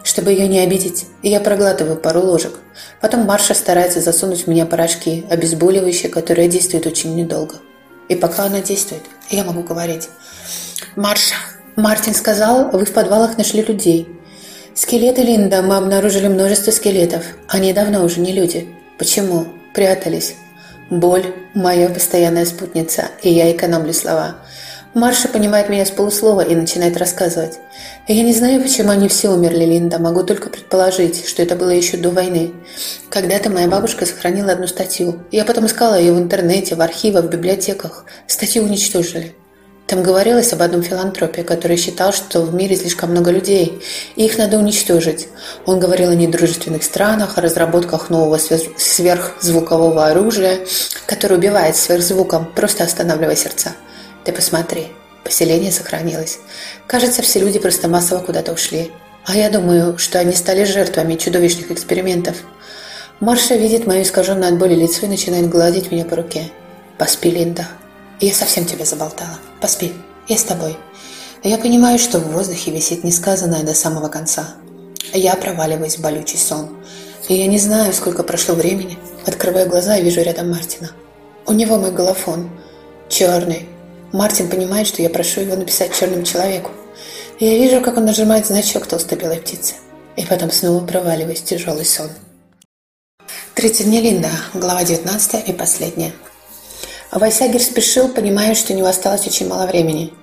Чтобы ее не обидеть, я проглатываю пару ложек. Потом Марша старается засунуть в меня порошки, обезболивающие, которые действуют очень недолго. И пока она действует, я могу говорить. «Марша, Мартин сказал, вы в подвалах нашли людей. Скелеты Линда, мы обнаружили множество скелетов. Они давно уже не люди. Почему? Прятались. Боль – моя постоянная спутница, и я экономлю слова. Марша понимает меня с полуслова и начинает рассказывать. Я не знаю, почему они все умерли, Линда. Могу только предположить, что это было еще до войны. Когда-то моя бабушка сохранила одну статью. Я потом искала ее в интернете, в архивах, в библиотеках. Статью уничтожили. Там говорилось об одном филантропе, который считал, что в мире слишком много людей, и их надо уничтожить. Он говорил о недружественных странах, о разработках нового сверхзвукового оружия, которое убивает сверхзвуком, просто останавливая сердца. Ты посмотри, поселение сохранилось. Кажется, все люди просто массово куда-то ушли. А я думаю, что они стали жертвами чудовищных экспериментов. Марша видит мое искаженное от боли лицо и начинает гладить меня по руке. «Поспи, Линда», я совсем тебя заболтала. Поспи, я с тобой. Я понимаю, что в воздухе висит несказанное до самого конца. Я проваливаюсь в болючий сон. И я не знаю, сколько прошло времени. Открываю глаза и вижу рядом Мартина. У него мой голофон. Черный. Мартин понимает, что я прошу его написать черному человеку. Я вижу, как он нажимает значок толстой белой птицы. И потом снова проваливаюсь в тяжелый сон. 30 дней Линда, глава 19 и последняя. Вайсагер спешил, понимая, что у него осталось очень мало времени.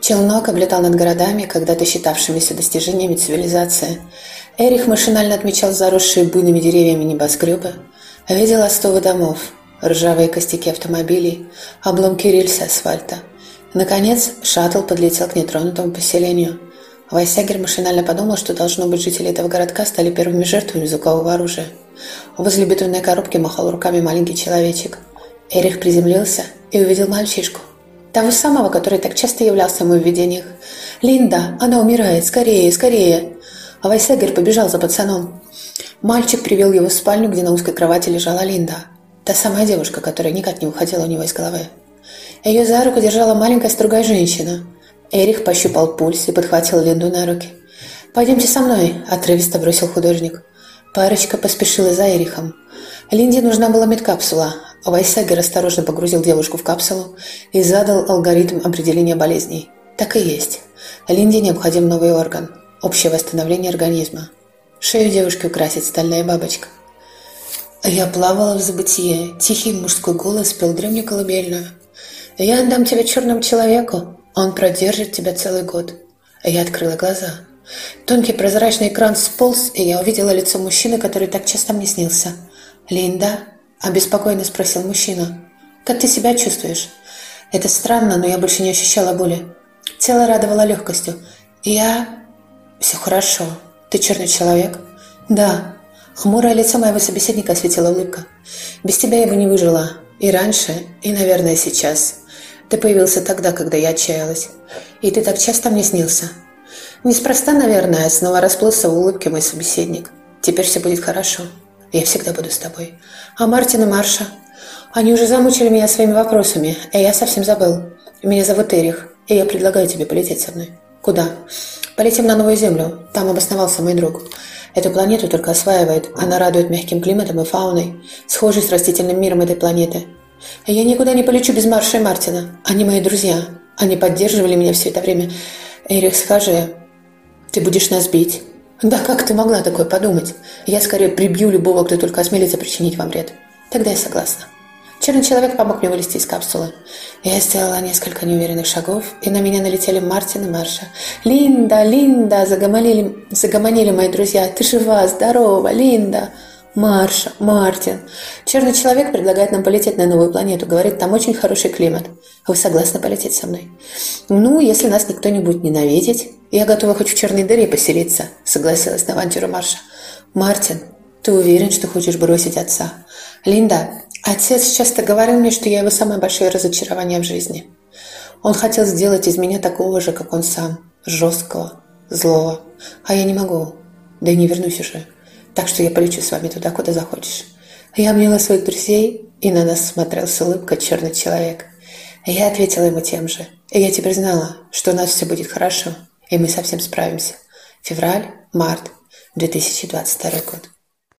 Челнок облетал над городами, когда-то считавшимися достижениями цивилизации. Эрих машинально отмечал заросшие буйными деревьями небоскребы, видел остовы домов, ржавые костяки автомобилей, обломки рельс асфальта. Наконец, шаттл подлетел к нетронутому поселению. Вайсягер машинально подумал, что должно быть жители этого городка стали первыми жертвами звукового оружия. Возле бетонной коробки махал руками маленький человечек. Эрих приземлился и увидел мальчишку. Того самого, который так часто являлся ему в видениях. «Линда, она умирает! Скорее, скорее!» А Вайсегер побежал за пацаном. Мальчик привел его в спальню, где на узкой кровати лежала Линда. Та самая девушка, которая никак не уходила у него из головы. Ее за руку держала маленькая строгая женщина. Эрих пощупал пульс и подхватил Линду на руки. «Пойдемте со мной», – отрывисто бросил художник. Парочка поспешила за Эрихом. Линде нужна была медкапсула. Вайсагер осторожно погрузил девушку в капсулу и задал алгоритм определения болезней. Так и есть. Линде необходим новый орган – общее восстановление организма. Шею девушки украсит стальная бабочка. Я плавала в забытие. Тихий мужской голос пел древнюю колыбельную. «Я отдам тебя черному человеку. Он продержит тебя целый год». Я открыла глаза. Тонкий прозрачный экран сполз, и я увидела лицо мужчины, который так часто мне снился. «Линда?» – обеспокоенно спросил мужчина. «Как ты себя чувствуешь?» «Это странно, но я больше не ощущала боли. Тело радовало легкостью. Я...» «Все хорошо. Ты черный человек?» «Да», Хмурое лицо моего собеседника осветила улыбка. «Без тебя я бы не выжила. И раньше, и, наверное, сейчас. Ты появился тогда, когда я отчаялась. И ты так часто мне снился. Неспроста, наверное, снова расплылся в улыбке мой собеседник. Теперь все будет хорошо. Я всегда буду с тобой. А Мартин и Марша? Они уже замучили меня своими вопросами, и я совсем забыл. Меня зовут Эрих, и я предлагаю тебе полететь со мной. Куда? Полетим на Новую Землю. Там обосновался мой друг. Эту планету только осваивает. Она радует мягким климатом и фауной, схожей с растительным миром этой планеты. Я никуда не полечу без Марша и Мартина. Они мои друзья. Они поддерживали меня все это время. Эрих, скажи, ты будешь нас бить? Да как ты могла такое подумать? Я скорее прибью любого, кто только осмелится причинить вам вред. Тогда я согласна. Черный человек помог мне вылезти из капсулы. Я сделала несколько неуверенных шагов, и на меня налетели Мартин и Марша. «Линда! Линда!» – загомонили, загомонили мои друзья. «Ты жива! Здорова! Линда!» Марша, Мартин. Черный человек предлагает нам полететь на новую планету. Говорит, там очень хороший климат. Вы согласны полететь со мной? Ну, если нас никто не будет ненавидеть. Я готова хоть в черной дыре поселиться, согласилась на авантюру Марша. Мартин, ты уверен, что хочешь бросить отца? Линда, Отец часто говорил мне, что я его самое большое разочарование в жизни. Он хотел сделать из меня такого же, как он сам, жесткого, злого. А я не могу, да и не вернусь уже. Так что я полечу с вами туда, куда захочешь. Я обняла своих друзей, и на нас смотрел с улыбкой черный человек. Я ответила ему тем же. И я теперь знала, что у нас все будет хорошо, и мы совсем справимся. Февраль, март, 2022 год.